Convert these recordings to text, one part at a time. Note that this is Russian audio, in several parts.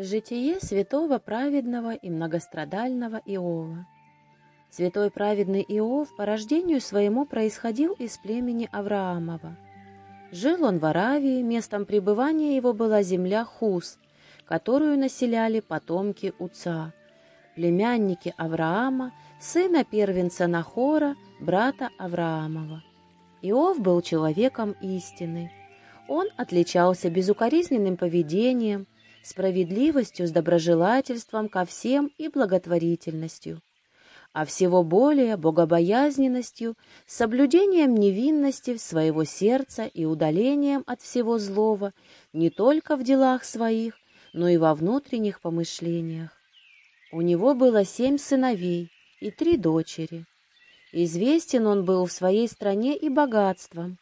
Житие святого праведного и многострадального Иова. Святой праведный Иов по рождению своему происходил из племени Авраамова. Жил он в Аравии, местом пребывания его была земля Хус, которую населяли потомки Уца, племянники Авраама, сына первенца Нахора, брата Авраамова. Иов был человеком истины. Он отличался безукоризненным поведением, справедливостью, с доброжелательством ко всем и благотворительностью, а всего более богобоязненностью, соблюдением невинности своего сердца и удалением от всего злого не только в делах своих, но и во внутренних помышлениях. У него было семь сыновей и три дочери. Известен он был в своей стране и богатством.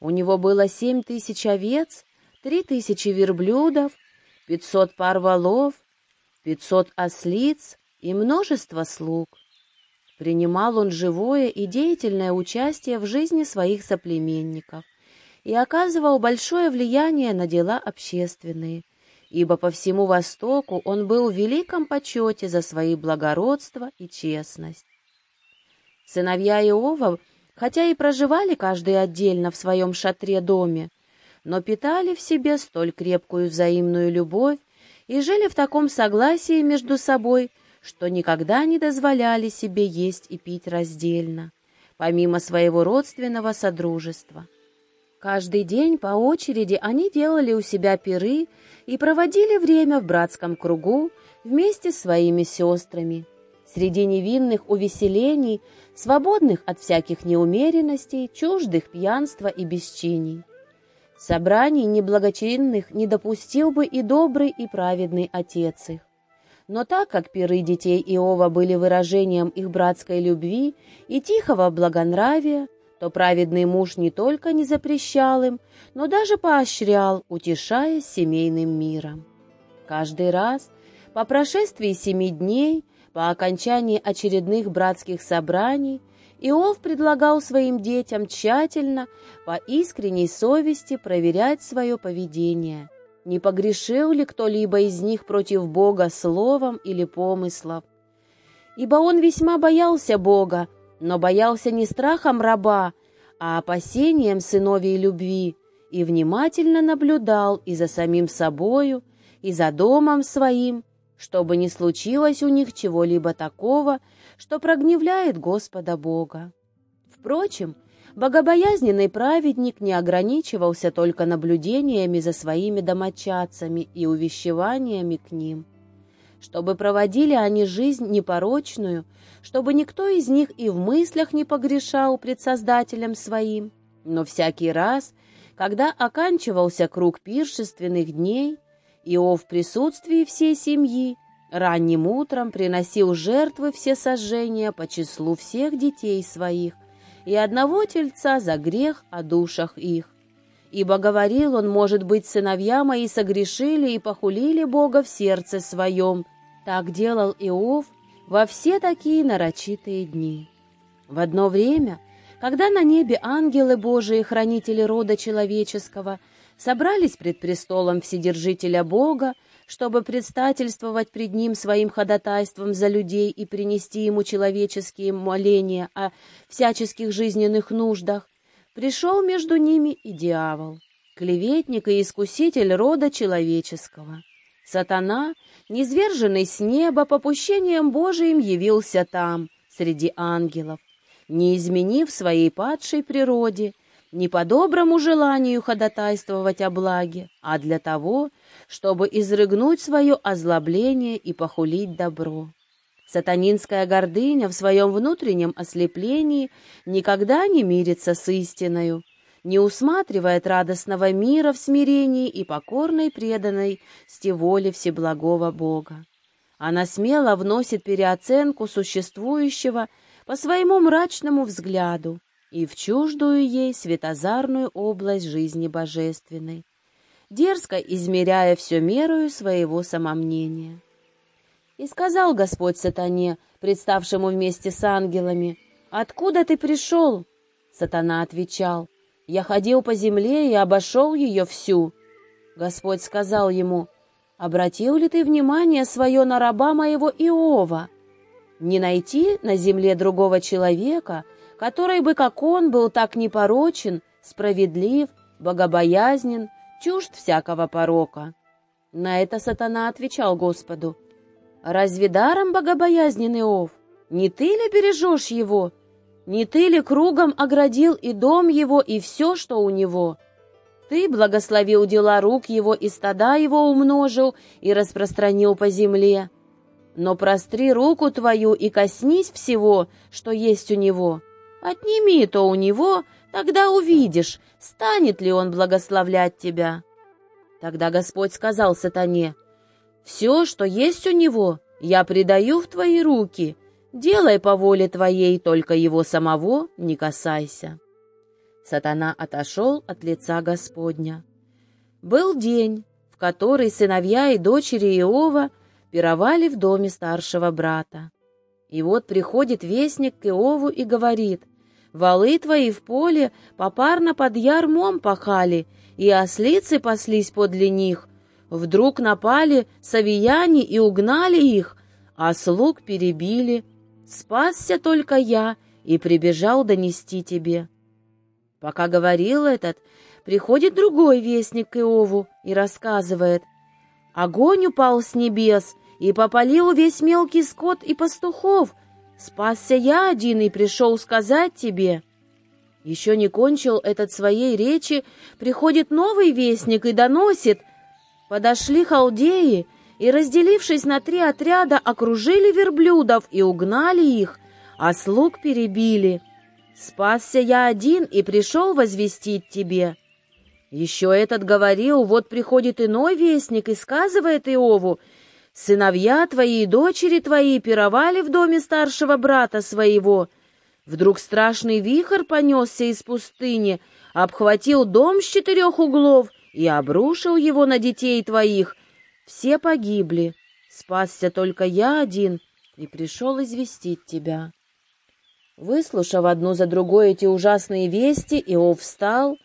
У него было семь тысяч овец, три тысячи верблюдов, пятьсот пар волов, пятьсот ослиц и множество слуг. Принимал он живое и деятельное участие в жизни своих соплеменников и оказывал большое влияние на дела общественные, ибо по всему Востоку он был в великом почете за свои благородство и честность. Сыновья Иова, хотя и проживали каждый отдельно в своем шатре-доме, но питали в себе столь крепкую взаимную любовь и жили в таком согласии между собой, что никогда не дозволяли себе есть и пить раздельно, помимо своего родственного содружества. Каждый день по очереди они делали у себя пиры и проводили время в братском кругу вместе с своими сестрами. Среди невинных увеселений, свободных от всяких неумеренностей, чуждых пьянства и бесчиний. Собраний неблагочинных не допустил бы и добрый, и праведный отец их. Но так как пиры детей Иова были выражением их братской любви и тихого благонравия, то праведный муж не только не запрещал им, но даже поощрял, утешая семейным миром. Каждый раз, по прошествии семи дней, по окончании очередных братских собраний, Иов предлагал своим детям тщательно, по искренней совести проверять свое поведение, не погрешил ли кто-либо из них против Бога словом или помыслом. Ибо он весьма боялся Бога, но боялся не страхом раба, а опасением сыновей любви, и внимательно наблюдал и за самим собою, и за домом своим, чтобы не случилось у них чего-либо такого, что прогневляет Господа Бога. Впрочем, богобоязненный праведник не ограничивался только наблюдениями за своими домочадцами и увещеваниями к ним. Чтобы проводили они жизнь непорочную, чтобы никто из них и в мыслях не погрешал пред Создателем своим, но всякий раз, когда оканчивался круг пиршественных дней, Иов в присутствии всей семьи Ранним утром приносил жертвы все сожжения по числу всех детей своих и одного тельца за грех о душах их. Ибо говорил он, может быть, сыновья мои согрешили и похулили Бога в сердце своем. Так делал Иов во все такие нарочитые дни. В одно время, когда на небе ангелы Божии, хранители рода человеческого, собрались пред престолом Вседержителя Бога, чтобы предстательствовать пред ним своим ходатайством за людей и принести ему человеческие моления о всяческих жизненных нуждах, пришел между ними и дьявол, клеветник и искуситель рода человеческого. Сатана, низверженный с неба попущением Божиим, явился там, среди ангелов, не изменив своей падшей природе, не по доброму желанию ходатайствовать о благе, а для того, чтобы изрыгнуть свое озлобление и похулить добро. Сатанинская гордыня в своем внутреннем ослеплении никогда не мирится с истиною, не усматривает радостного мира в смирении и покорной преданной воле Всеблагого Бога. Она смело вносит переоценку существующего по своему мрачному взгляду и в чуждую ей светозарную область жизни божественной, дерзко измеряя все мерою своего самомнения. И сказал Господь сатане, представшему вместе с ангелами, «Откуда ты пришел?» Сатана отвечал, «Я ходил по земле и обошел ее всю». Господь сказал ему, обратил ли ты внимание свое на раба моего Иова? Не найти на земле другого человека, который бы, как он, был так непорочен, справедлив, богобоязнен, чужд всякого порока. На это сатана отвечал Господу, «Разве даром богобоязнен Иов? Не ты ли бережешь его? Не ты ли кругом оградил и дом его, и все, что у него? Ты благословил дела рук его, и стада его умножил, и распространил по земле. Но простри руку твою и коснись всего, что есть у него. Отними то у него, тогда увидишь, станет ли он благословлять тебя». Тогда Господь сказал сатане, «Все, что есть у него, я предаю в твои руки. Делай по воле твоей, только его самого не касайся». Сатана отошел от лица Господня. Был день, в который сыновья и дочери Иова пировали в доме старшего брата. И вот приходит вестник к Иову и говорит, «Валы твои в поле попарно под ярмом пахали, и ослицы паслись подле них. Вдруг напали савияне и угнали их, а слуг перебили. Спасся только я и прибежал донести тебе. Пока говорил этот, приходит другой вестник к Иову и рассказывает. Огонь упал с небес и попалил весь мелкий скот и пастухов. Спасся я один и пришел сказать тебе — еще не кончил этот своей речи, приходит новый вестник и доносит. Подошли халдеи и, разделившись на три отряда, окружили верблюдов и угнали их, а слуг перебили. Спасся я один и пришел возвестить тебе. Еще этот говорил, вот приходит иной вестник и сказывает Иову, «Сыновья твои и дочери твои пировали в доме старшего брата своего». Вдруг страшный вихрь понесся из пустыни, обхватил дом с четырех углов и обрушил его на детей твоих. Все погибли. Спасся только я один и пришел известить тебя. Выслушав одну за другой эти ужасные вести, Иов встал,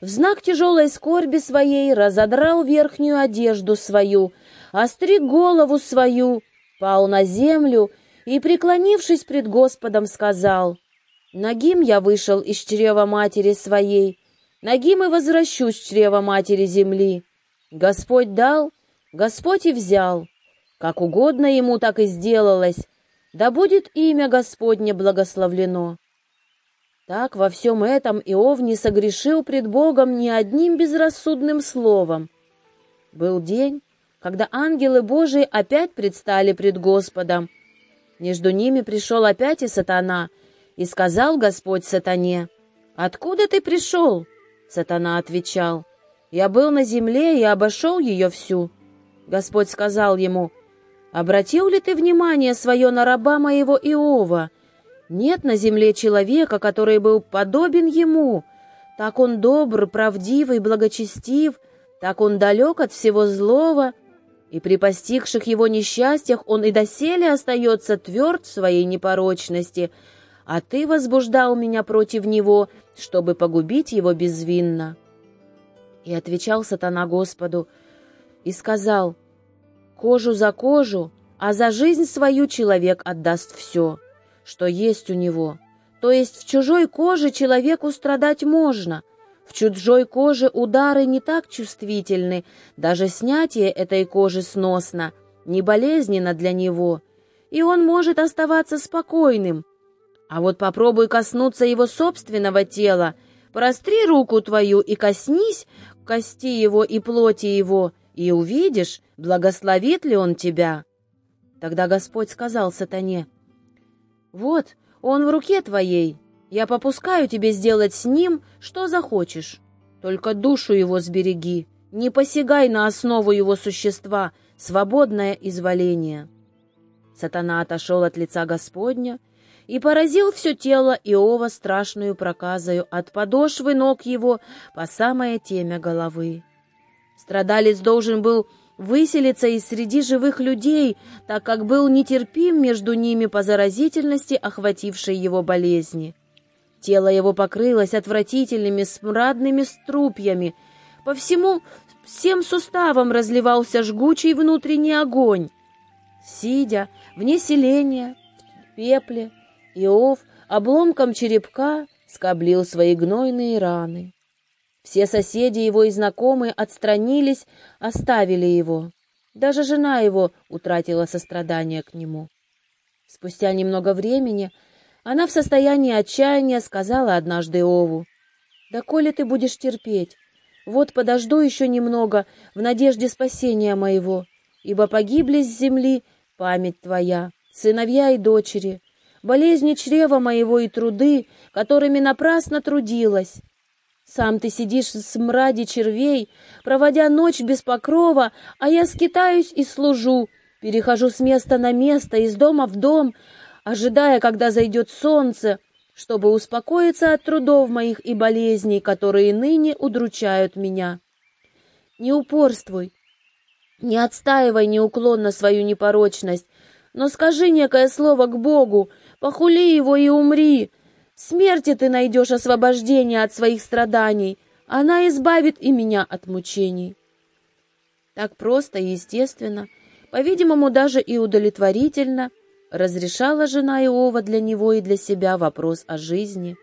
в знак тяжелой скорби своей разодрал верхнюю одежду свою, остриг голову свою, пал на землю и, преклонившись пред Господом, сказал, «Нагим я вышел из чрева матери своей, нагим и возвращусь в чрева матери земли. Господь дал, Господь и взял, как угодно ему так и сделалось, да будет имя Господне благословлено». Так во всем этом Иов не согрешил пред Богом ни одним безрассудным словом. Был день, когда ангелы Божии опять предстали пред Господом, между ними пришел опять и сатана, и сказал Господь сатане, «Откуда ты пришел?» Сатана отвечал, «Я был на земле и обошел ее всю». Господь сказал ему, «Обратил ли ты внимание свое на раба моего Иова? Нет на земле человека, который был подобен ему. Так он добр, правдивый, благочестив, так он далек от всего злого, и при постигших его несчастьях он и доселе остается тверд в своей непорочности, а ты возбуждал меня против него, чтобы погубить его безвинно». И отвечал сатана Господу и сказал, «Кожу за кожу, а за жизнь свою человек отдаст все, что есть у него. То есть в чужой коже человеку страдать можно, в чужой коже удары не так чувствительны, даже снятие этой кожи сносно, не болезненно для него, и он может оставаться спокойным. А вот попробуй коснуться его собственного тела, простри руку твою и коснись кости его и плоти его, и увидишь, благословит ли он тебя. Тогда Господь сказал сатане, «Вот, он в руке твоей, я попускаю тебе сделать с ним, что захочешь. Только душу его сбереги, не посягай на основу его существа, свободное изволение». Сатана отошел от лица Господня и поразил все тело Иова страшную проказою от подошвы ног его по самое темя головы. Страдалец должен был выселиться из среди живых людей, так как был нетерпим между ними по заразительности охватившей его болезни. Тело его покрылось отвратительными смрадными струпьями. По всему всем суставом разливался жгучий внутренний огонь. Сидя вне селения, в пепле, Иов обломком черепка скоблил свои гнойные раны. Все соседи его и знакомые отстранились, оставили его. Даже жена его утратила сострадание к нему. Спустя немного времени она в состоянии отчаяния сказала однажды Ову, «Да коли ты будешь терпеть, вот подожду еще немного в надежде спасения моего, ибо погибли с земли память твоя, сыновья и дочери, болезни чрева моего и труды, которыми напрасно трудилась. Сам ты сидишь в смраде червей, проводя ночь без покрова, а я скитаюсь и служу, перехожу с места на место, из дома в дом, ожидая, когда зайдет солнце, чтобы успокоиться от трудов моих и болезней, которые ныне удручают меня. Не упорствуй, не отстаивай неуклонно свою непорочность, но скажи некое слово к Богу, похули его и умри. В смерти ты найдешь освобождение от своих страданий, она избавит и меня от мучений. Так просто и естественно, по-видимому, даже и удовлетворительно, разрешала жена Иова для него и для себя вопрос о жизни,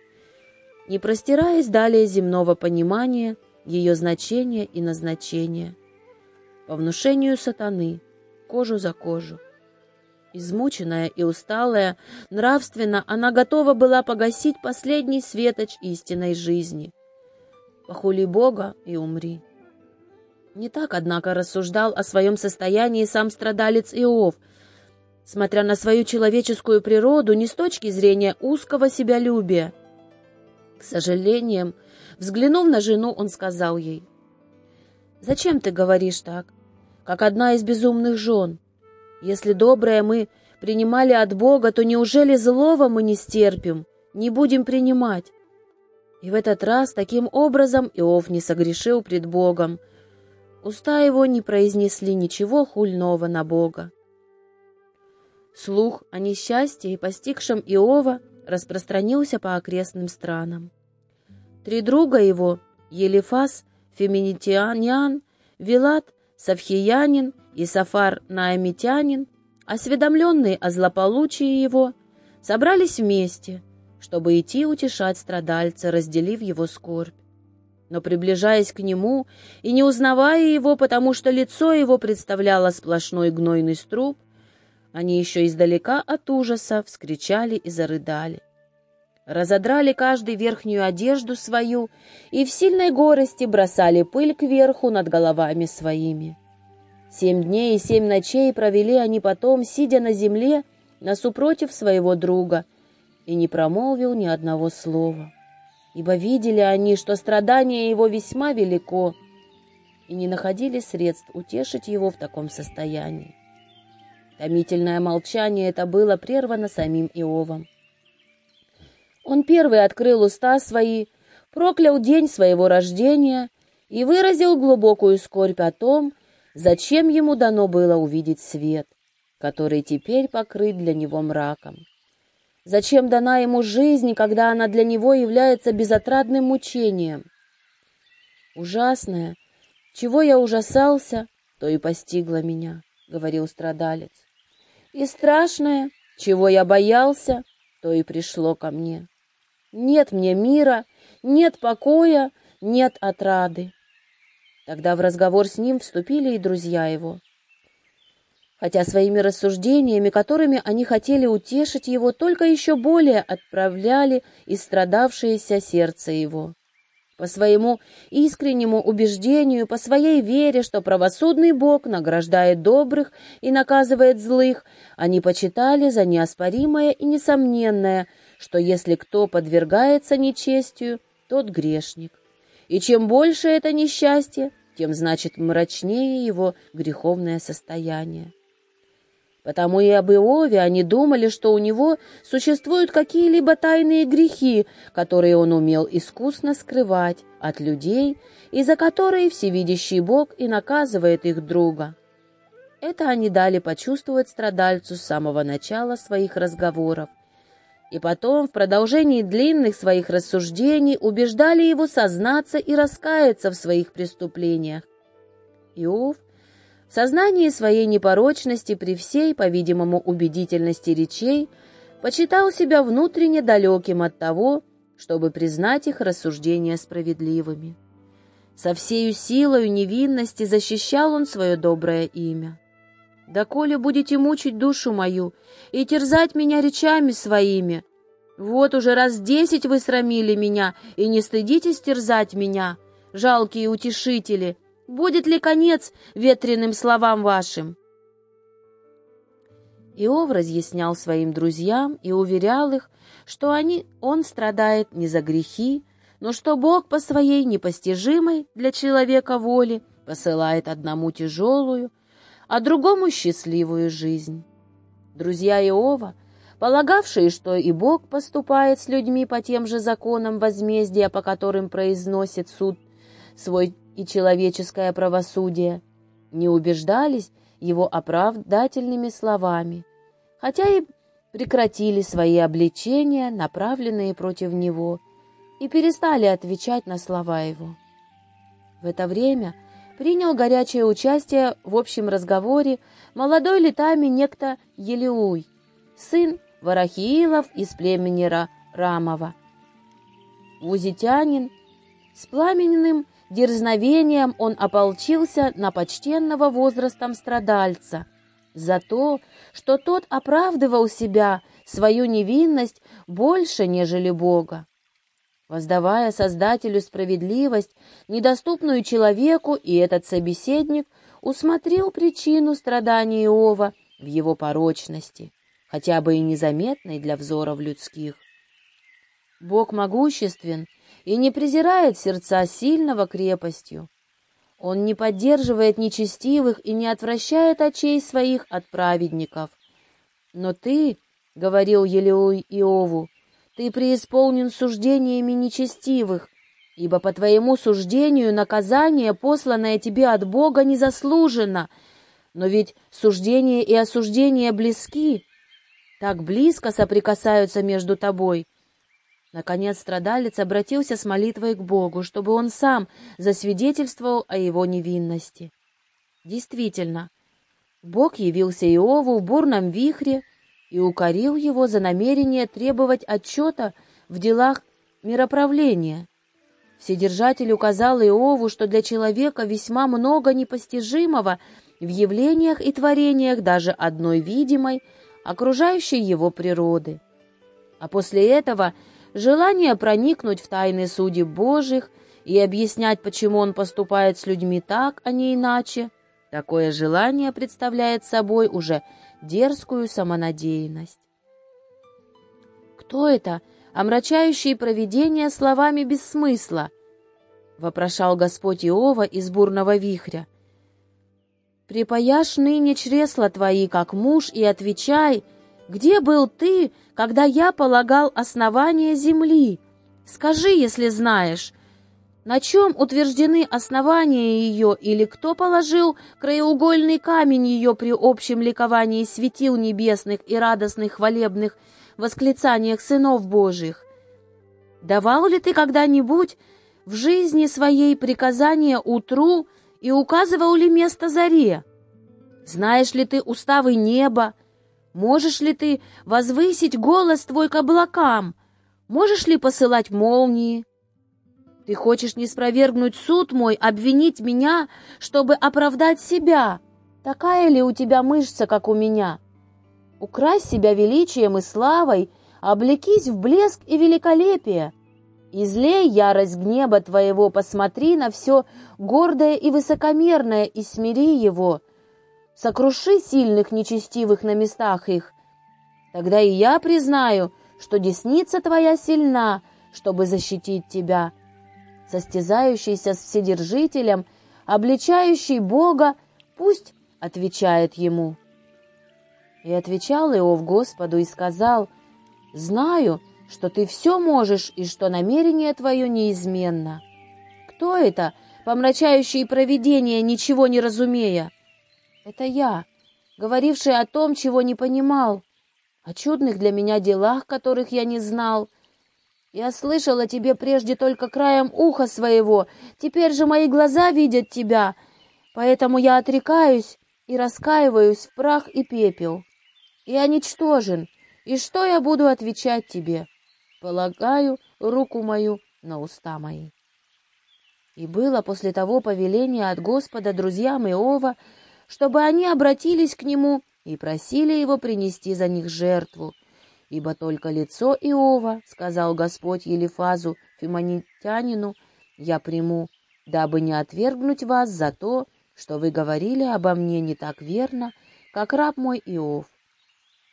не простираясь далее земного понимания, ее значения и назначения. По внушению сатаны, кожу за кожу. Измученная и усталая, нравственно, она готова была погасить последний светоч истинной жизни. Похули Бога и умри. Не так, однако, рассуждал о своем состоянии сам страдалец Иов, смотря на свою человеческую природу не с точки зрения узкого себялюбия. К сожалению, взглянув на жену, он сказал ей, «Зачем ты говоришь так, как одна из безумных жен?» Если доброе мы принимали от Бога, то неужели злого мы не стерпим, не будем принимать? И в этот раз таким образом Иов не согрешил пред Богом. Уста его не произнесли ничего хульного на Бога. Слух о несчастье, постигшем Иова, распространился по окрестным странам. Три друга его, Елифас, Феминитианян, Вилат, Савхиянин и Сафар Наамитянин, осведомленные о злополучии его, собрались вместе, чтобы идти утешать страдальца, разделив его скорбь. Но, приближаясь к нему и не узнавая его, потому что лицо его представляло сплошной гнойный струп, они еще издалека от ужаса вскричали и зарыдали. Разодрали каждый верхнюю одежду свою и в сильной горести бросали пыль кверху над головами своими. Семь дней и семь ночей провели они потом, сидя на земле, насупротив своего друга, и не промолвил ни одного слова. Ибо видели они, что страдание его весьма велико, и не находили средств утешить его в таком состоянии. Томительное молчание это было прервано самим Иовом. Он первый открыл уста свои, проклял день своего рождения и выразил глубокую скорбь о том, Зачем ему дано было увидеть свет, который теперь покрыт для него мраком? Зачем дана ему жизнь, когда она для него является безотрадным мучением? Ужасное, чего я ужасался, то и постигло меня, — говорил страдалец. И страшное, чего я боялся, то и пришло ко мне. Нет мне мира, нет покоя, нет отрады. Тогда в разговор с ним вступили и друзья его. Хотя своими рассуждениями, которыми они хотели утешить его, только еще более отправляли истрадавшееся сердце его. По своему искреннему убеждению, по своей вере, что правосудный Бог награждает добрых и наказывает злых, они почитали за неоспоримое и несомненное, что если кто подвергается нечестию, тот грешник. И чем больше это несчастье, тем, значит, мрачнее его греховное состояние. Потому и об Иове они думали, что у него существуют какие-либо тайные грехи, которые он умел искусно скрывать от людей, и за которые всевидящий Бог и наказывает их друга. Это они дали почувствовать страдальцу с самого начала своих разговоров, и потом в продолжении длинных своих рассуждений убеждали его сознаться и раскаяться в своих преступлениях. Иов, сознании своей непорочности при всей, по-видимому, убедительности речей, почитал себя внутренне далеким от того, чтобы признать их рассуждения справедливыми. Со всею силою невинности защищал он свое доброе имя. «Доколе будете мучить душу мою и терзать меня речами своими, вот уже раз десять вы срамили меня и не стыдитесь терзать меня, жалкие утешители, будет ли конец ветреным словам вашим?» Иов разъяснял своим друзьям и уверял их, что они, он страдает не за грехи, но что Бог по своей непостижимой для человека воли посылает одному тяжелую, а другому счастливую жизнь. Друзья Иова, полагавшие, что и Бог поступает с людьми по тем же законам возмездия, по которым произносит суд свой и человеческое правосудие, не убеждались его оправдательными словами, хотя и прекратили свои обличения, направленные против него, и перестали отвечать на слова его. В это время принял горячее участие в общем разговоре молодой летами некто Елеуй, сын Варахиилов из племени Рамова. Узитянин с пламенным дерзновением он ополчился на почтенного возрастом страдальца за то, что тот оправдывал себя, свою невинность, больше, нежели Бога воздавая Создателю справедливость, недоступную человеку, и этот собеседник усмотрел причину страданий Иова в его порочности, хотя бы и незаметной для взоров людских. Бог могуществен и не презирает сердца сильного крепостью. Он не поддерживает нечестивых и не отвращает очей своих от праведников. Но ты, — говорил Елеуй Иову, ты преисполнен суждениями нечестивых, ибо по твоему суждению наказание, посланное тебе от Бога, не заслужено. Но ведь суждение и осуждение близки, так близко соприкасаются между тобой. Наконец страдалец обратился с молитвой к Богу, чтобы он сам засвидетельствовал о его невинности. Действительно, Бог явился Иову в бурном вихре, и укорил его за намерение требовать отчета в делах мироправления. Вседержатель указал Иову, что для человека весьма много непостижимого в явлениях и творениях даже одной видимой, окружающей его природы. А после этого желание проникнуть в тайны судеб Божьих и объяснять, почему он поступает с людьми так, а не иначе, такое желание представляет собой уже дерзкую самонадеянность. «Кто это, омрачающий провидение словами без смысла?» — вопрошал Господь Иова из бурного вихря. «Припаяшь ныне чресла твои, как муж, и отвечай, где был ты, когда я полагал основание земли? Скажи, если знаешь, на чем утверждены основания ее, или кто положил краеугольный камень ее при общем ликовании светил небесных и радостных хвалебных восклицаниях сынов Божьих? Давал ли ты когда-нибудь в жизни своей приказания утру и указывал ли место заре? Знаешь ли ты уставы неба? Можешь ли ты возвысить голос твой к облакам? Можешь ли посылать молнии? Ты хочешь не спровергнуть суд мой, обвинить меня, чтобы оправдать себя? Такая ли у тебя мышца, как у меня? Укрась себя величием и славой, облекись в блеск и великолепие. Излей ярость гнева твоего, посмотри на все гордое и высокомерное и смири его. Сокруши сильных нечестивых на местах их. Тогда и я признаю, что десница твоя сильна, чтобы защитить тебя» состязающийся с Вседержителем, обличающий Бога, пусть отвечает ему. И отвечал Иов Господу и сказал, «Знаю, что ты все можешь и что намерение твое неизменно. Кто это, помрачающий провидение, ничего не разумея? Это я, говоривший о том, чего не понимал, о чудных для меня делах, которых я не знал, я слышал о тебе прежде только краем уха своего, теперь же мои глаза видят тебя. Поэтому я отрекаюсь и раскаиваюсь в прах и пепел. Я ничтожен, и что я буду отвечать тебе? Полагаю руку мою на уста мои. И было после того повеление от Господа друзьям Иова, чтобы они обратились к нему и просили его принести за них жертву. Ибо только лицо Иова, сказал Господь Елифазу, фимонитянину, я приму, дабы не отвергнуть вас за то, что вы говорили обо мне не так верно, как раб мой Иов.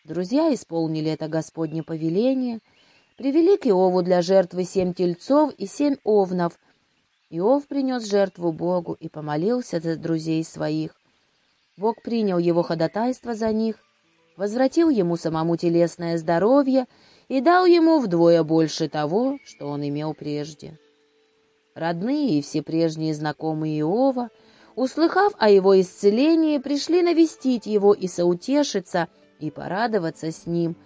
Друзья исполнили это Господне повеление, привели к Иову для жертвы семь тельцов и семь овнов, Иов принес жертву Богу и помолился за друзей своих. Бог принял его ходатайство за них, возвратил ему самому телесное здоровье и дал ему вдвое больше того, что он имел прежде. Родные и все прежние знакомые Иова, услыхав о его исцелении, пришли навестить его и соутешиться, и порадоваться с ним,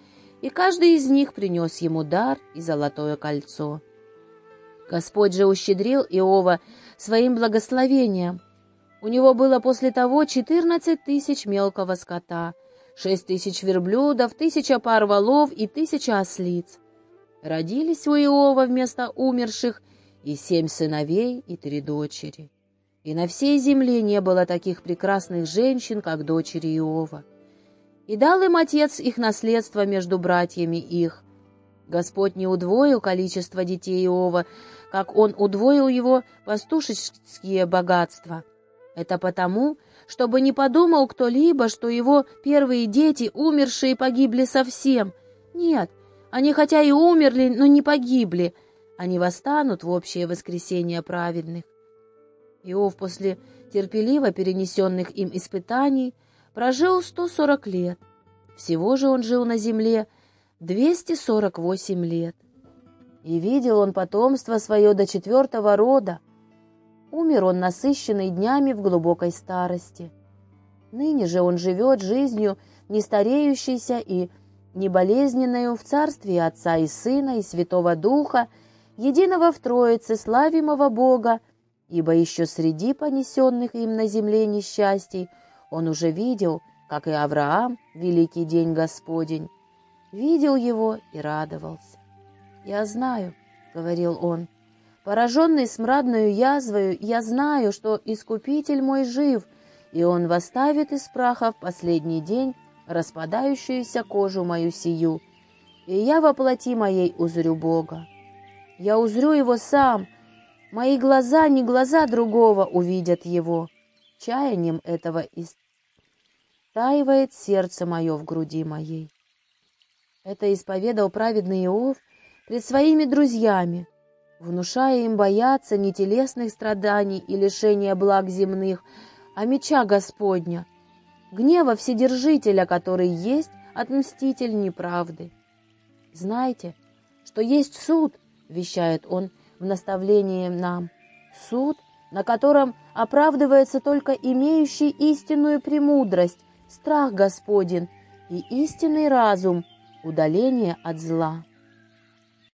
и каждый из них принес ему дар и золотое кольцо. Господь же ущедрил Иова своим благословением. У него было после того четырнадцать тысяч мелкого скота, шесть тысяч верблюдов, тысяча пар волов и тысяча ослиц. Родились у Иова вместо умерших и семь сыновей и три дочери. И на всей земле не было таких прекрасных женщин, как дочери Иова. И дал им отец их наследство между братьями их. Господь не удвоил количество детей Иова, как он удвоил его пастушеские богатства. Это потому, чтобы не подумал кто-либо, что его первые дети, умершие, погибли совсем. Нет, они хотя и умерли, но не погибли. Они восстанут в общее воскресение праведных. Иов после терпеливо перенесенных им испытаний прожил 140 лет. Всего же он жил на земле 248 лет. И видел он потомство свое до четвертого рода. Умер он насыщенный днями в глубокой старости. Ныне же он живет жизнью нестареющейся и неболезненною в царстве Отца и Сына и Святого Духа, единого в Троице, славимого Бога, ибо еще среди понесенных им на земле несчастий он уже видел, как и Авраам, великий день Господень, видел его и радовался. «Я знаю», — говорил он, — «пораженный смрадную язвою, я знаю, что Искупитель мой жив, и он восставит из праха в последний день распадающуюся кожу мою сию, и я воплоти моей узрю Бога. Я узрю его сам, мои глаза, не глаза другого, увидят его. Чаянием этого истаивает сердце мое в груди моей». Это исповедал праведный Иов, пред своими друзьями, внушая им бояться не телесных страданий и лишения благ земных, а меча Господня, гнева Вседержителя, который есть отмститель неправды. Знайте, что есть суд, вещает он в наставлении нам, суд, на котором оправдывается только имеющий истинную премудрость, страх Господен и истинный разум, удаление от зла.